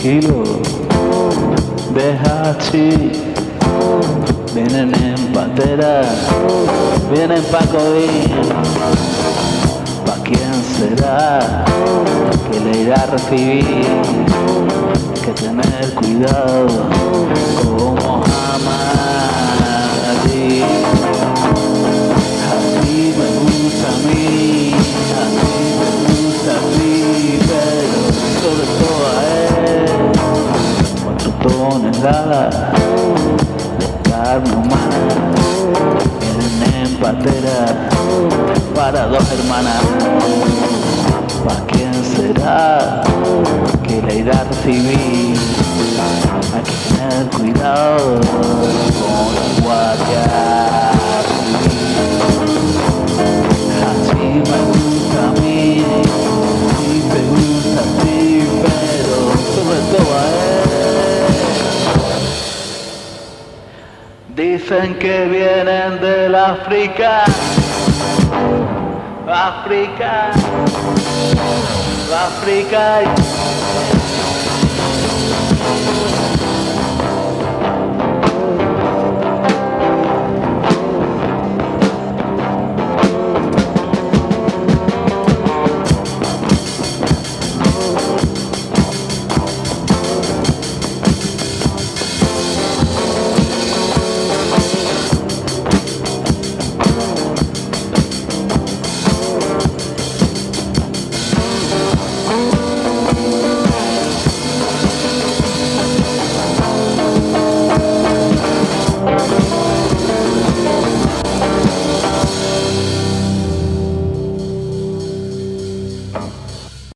tranquilo, deja así. Vienen en pantera, vienen Paco y ¿Pa quién será que le irá a recibir? Que tener cuidado toneladas de carne humana, en patera para dos hermanas. ¿Para quién será que le irá a recibir? Hay que tener cuidado con la guardia Dicen que vienen del África, África, África.